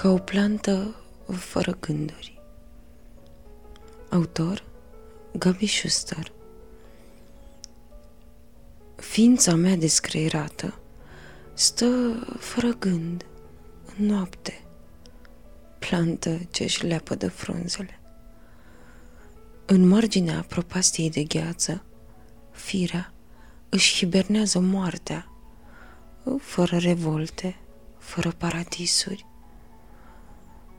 Ca o plantă fără gânduri Autor Gabi Schuster Ființa mea descreierată stă fără gând în noapte, plantă ce-și leapă de frunzele. În marginea propastiei de gheață, firea își hibernează moartea, fără revolte, fără paradisuri.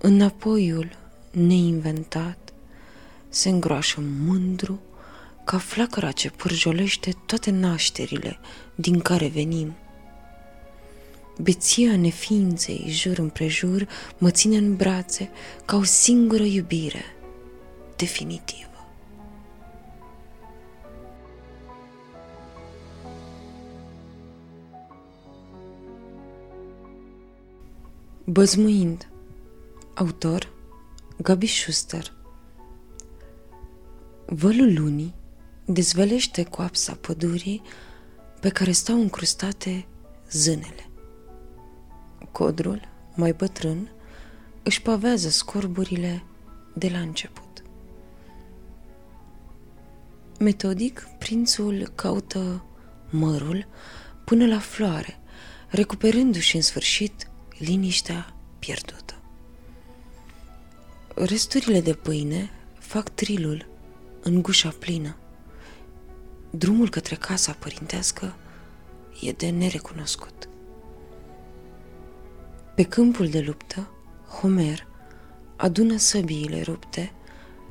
Înapoiul neinventat se îngroașă mândru ca flacăra ce pârjolește toate nașterile din care venim. Beția neființei jur împrejur mă ține în brațe ca o singură iubire definitivă. Băzmuind Autor Gabi Schuster Vălul lunii dezvălește coapsa pădurii pe care stau încrustate zânele. Codrul, mai bătrân, își pavează scorburile de la început. Metodic, prințul caută mărul până la floare, recuperându-și în sfârșit liniștea pierdută. Resturile de pâine fac trilul în gușa plină. Drumul către casa părintească e de nerecunoscut. Pe câmpul de luptă, Homer adună săbiile rupte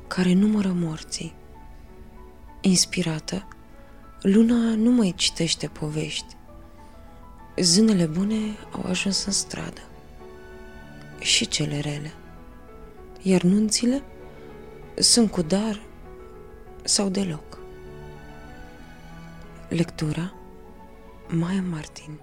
care numără morții. Inspirată, luna nu mai citește povești. Zânele bune au ajuns în stradă. Și cele rele. Iar nunțile sunt cu dar sau deloc. Lectura Maia Martin